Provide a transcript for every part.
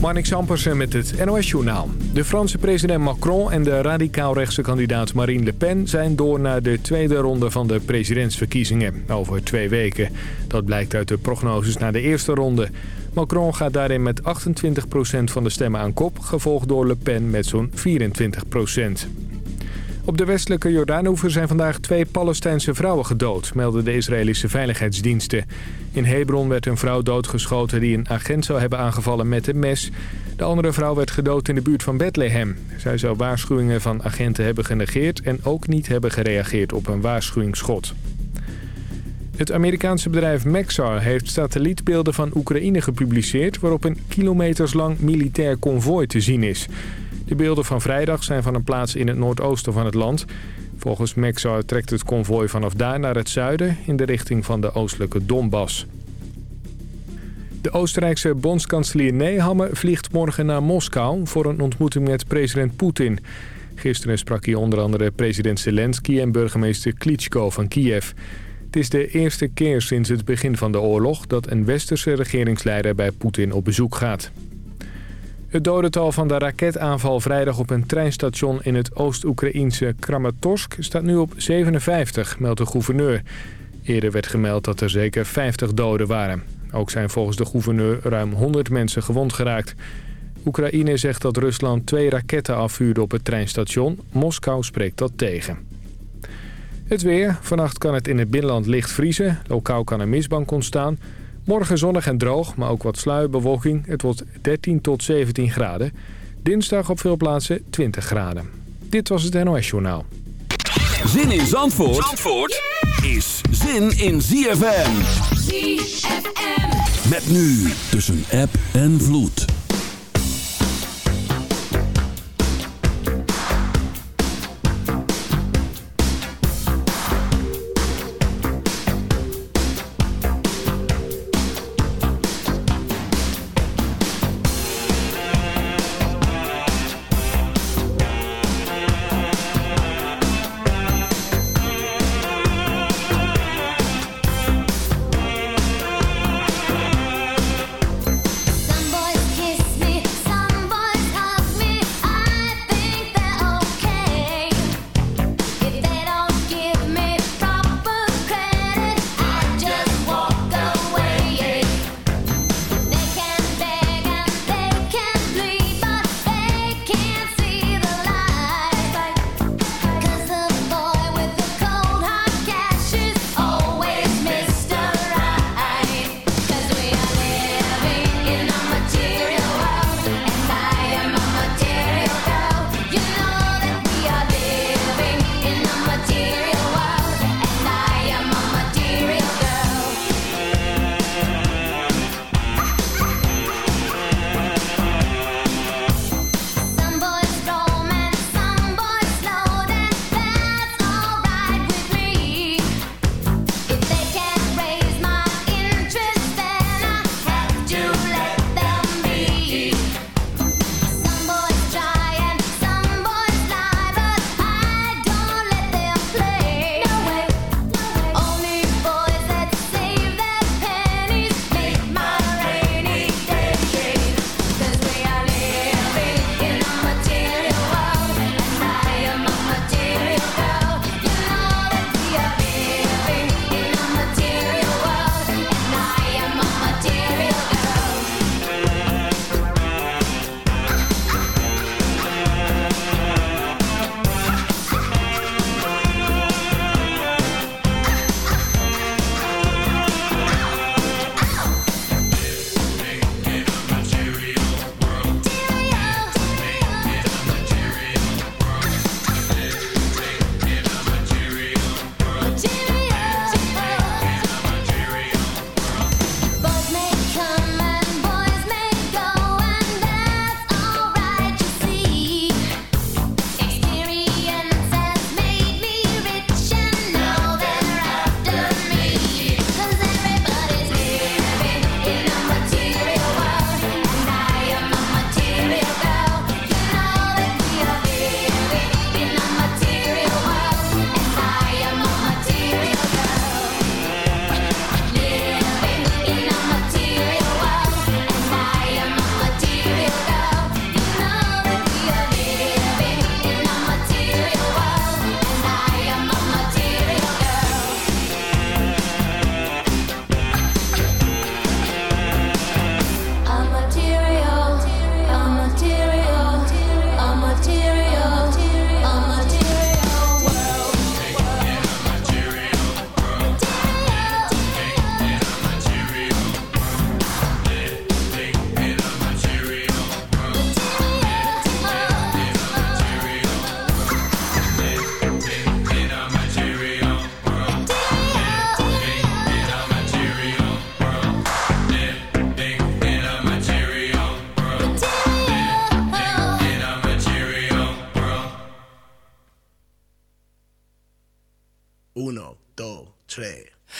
Marnik Sampersen met het NOS-journaal. De Franse president Macron en de radicaal-rechtse kandidaat Marine Le Pen... zijn door naar de tweede ronde van de presidentsverkiezingen over twee weken. Dat blijkt uit de prognoses naar de eerste ronde. Macron gaat daarin met 28% van de stemmen aan kop... gevolgd door Le Pen met zo'n 24 op de westelijke Jordaanhoever zijn vandaag twee Palestijnse vrouwen gedood, melden de Israëlische veiligheidsdiensten. In Hebron werd een vrouw doodgeschoten die een agent zou hebben aangevallen met een mes. De andere vrouw werd gedood in de buurt van Bethlehem. Zij zou waarschuwingen van agenten hebben genegeerd en ook niet hebben gereageerd op een waarschuwingsschot. Het Amerikaanse bedrijf Maxar heeft satellietbeelden van Oekraïne gepubliceerd... waarop een kilometerslang militair konvooi te zien is. De beelden van vrijdag zijn van een plaats in het noordoosten van het land. Volgens Maxar trekt het konvooi vanaf daar naar het zuiden... in de richting van de oostelijke Donbass. De Oostenrijkse bondskanselier Nehammer vliegt morgen naar Moskou... voor een ontmoeting met president Poetin. Gisteren sprak hij onder andere president Zelensky en burgemeester Klitschko van Kiev. Het is de eerste keer sinds het begin van de oorlog... dat een westerse regeringsleider bij Poetin op bezoek gaat. Het dodental van de raketaanval vrijdag op een treinstation in het Oost-Oekraïnse Kramatorsk staat nu op 57, meldt de gouverneur. Eerder werd gemeld dat er zeker 50 doden waren. Ook zijn volgens de gouverneur ruim 100 mensen gewond geraakt. Oekraïne zegt dat Rusland twee raketten afvuurde op het treinstation. Moskou spreekt dat tegen. Het weer. Vannacht kan het in het binnenland licht vriezen. Lokaal kan een mistbank ontstaan. Morgen zonnig en droog, maar ook wat sluierbewolking. Het wordt 13 tot 17 graden. Dinsdag op veel plaatsen 20 graden. Dit was het NOS Journaal. Zin in Zandvoort, Zandvoort is zin in ZFM. ZFM. Met nu tussen app en vloed.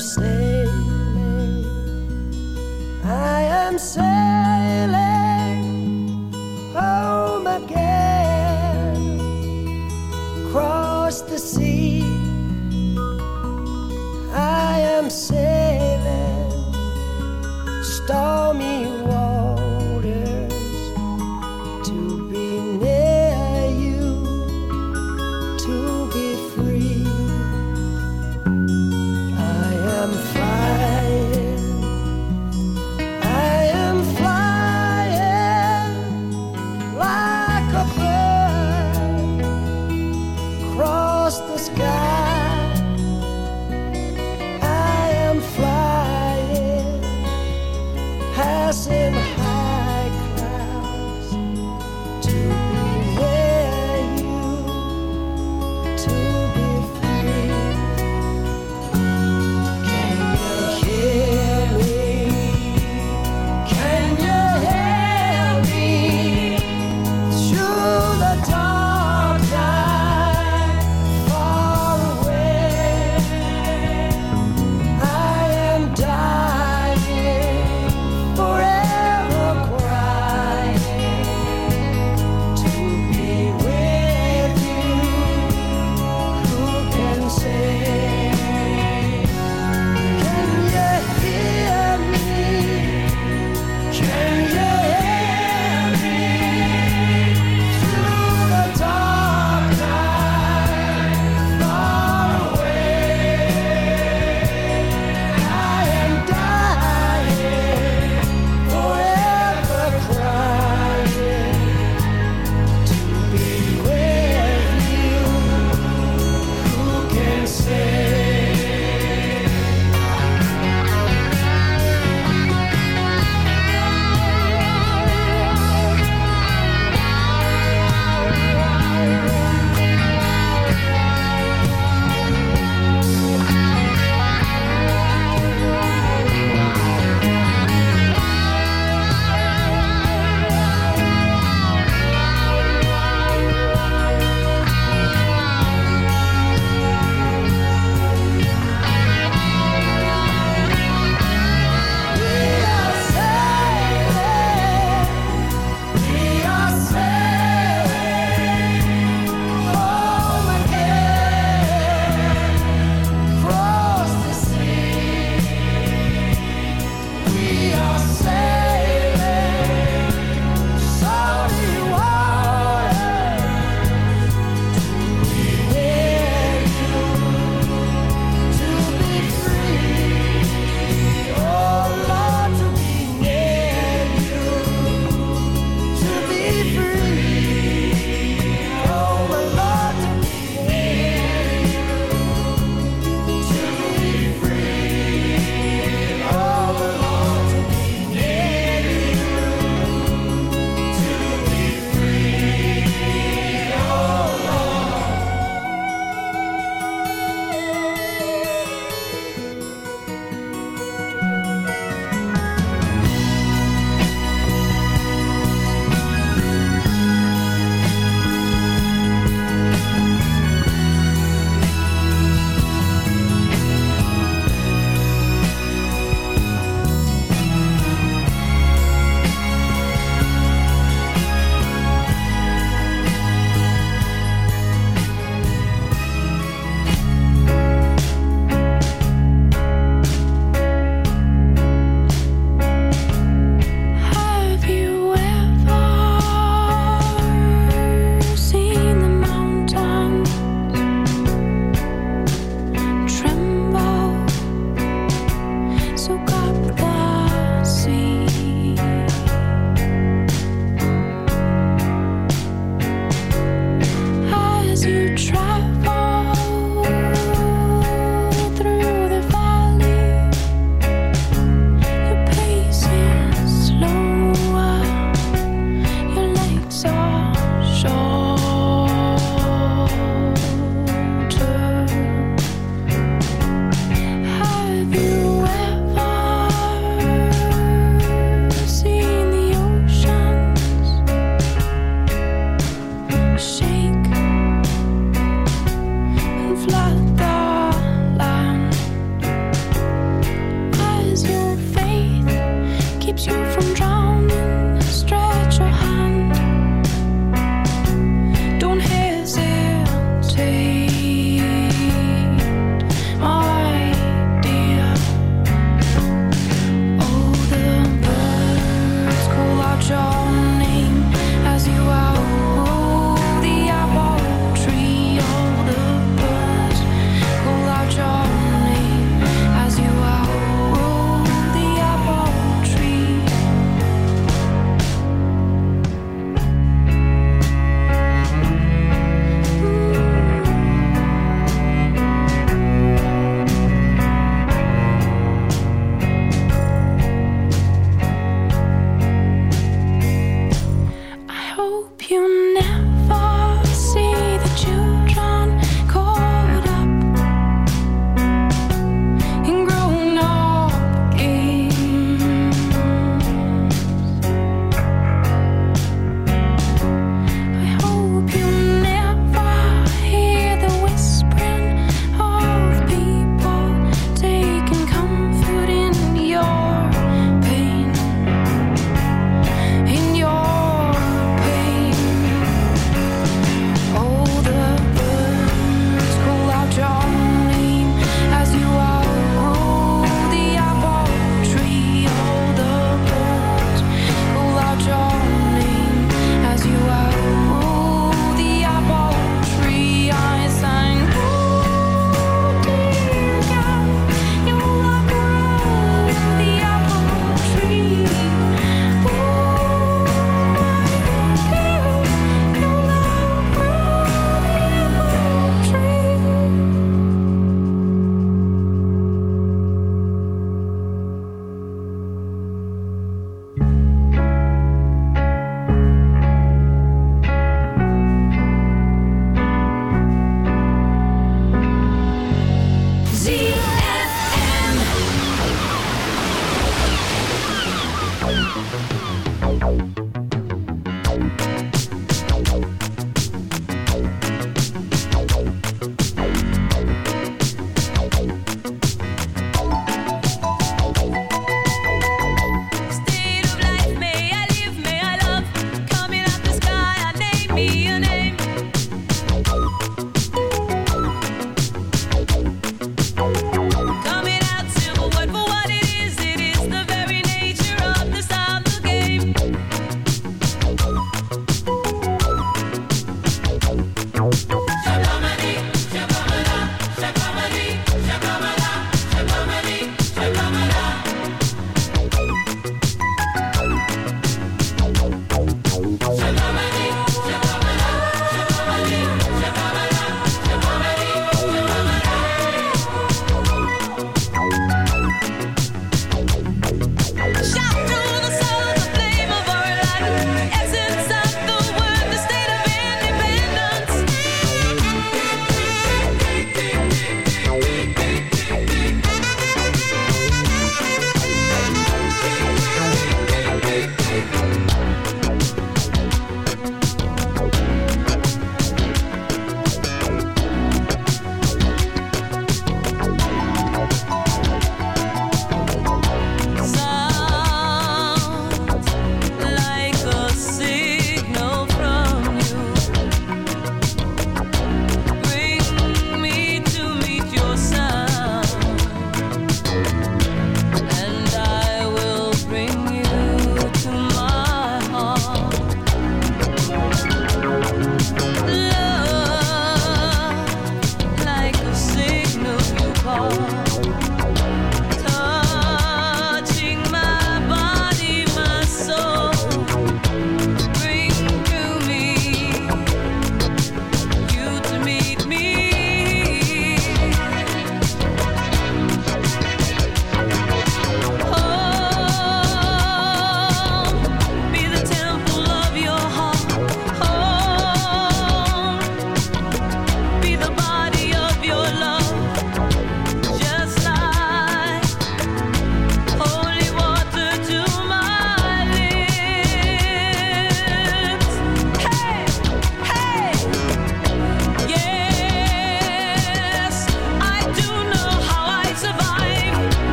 I am sailing, I am sailing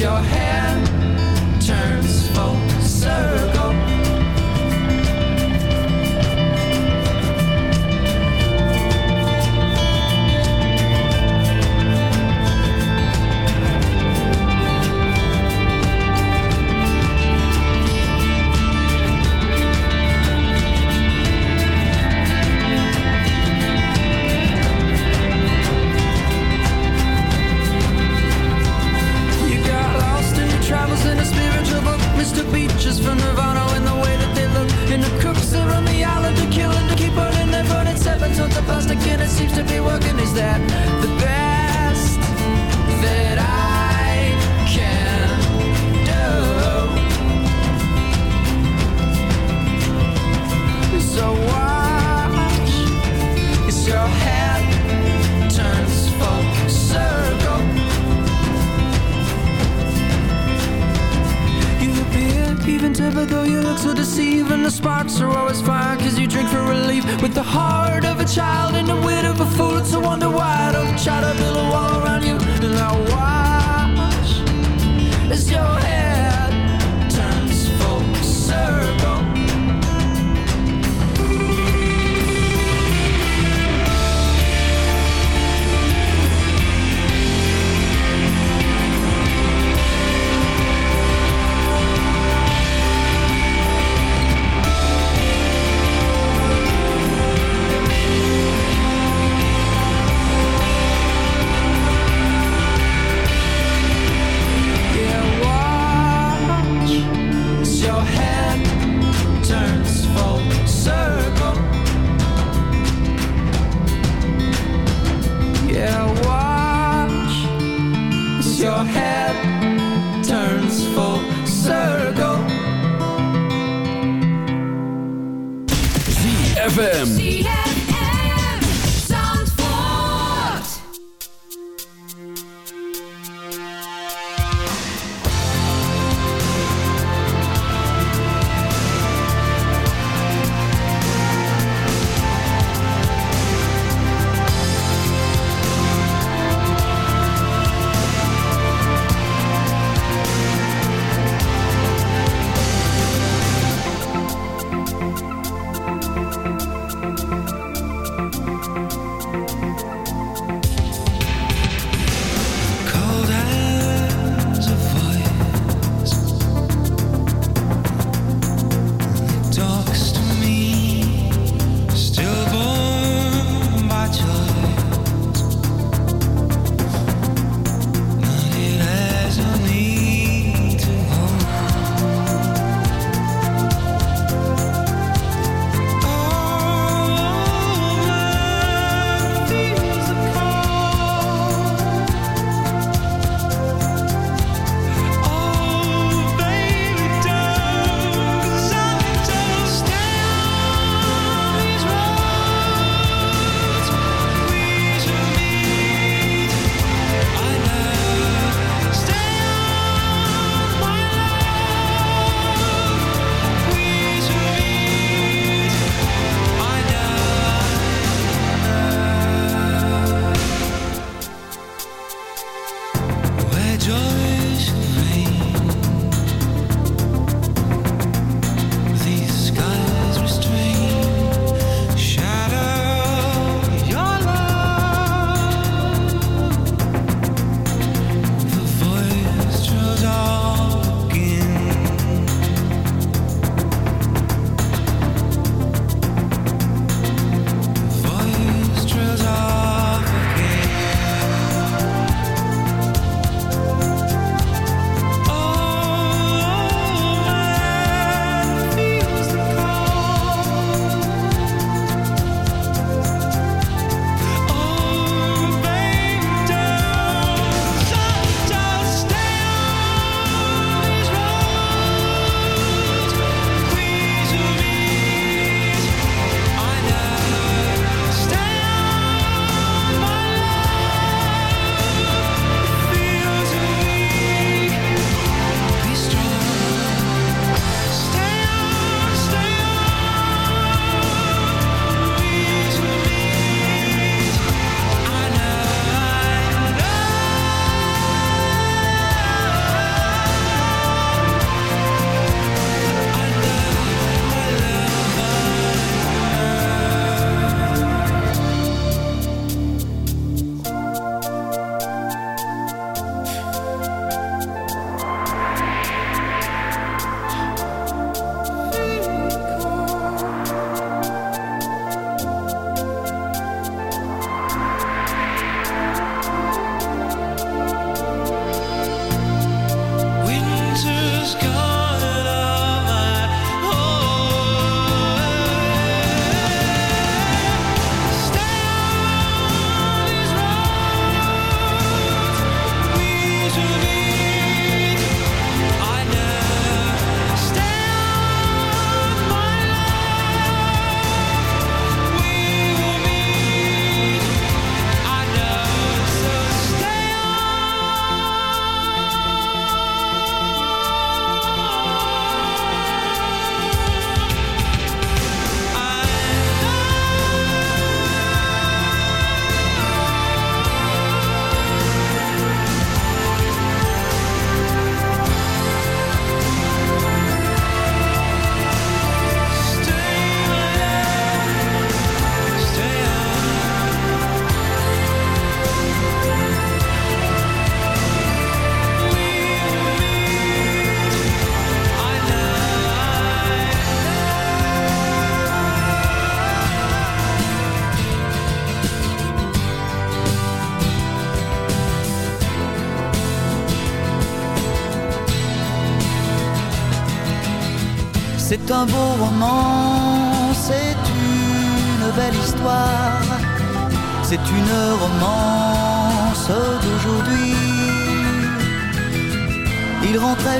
your hair.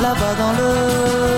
là-bas dans le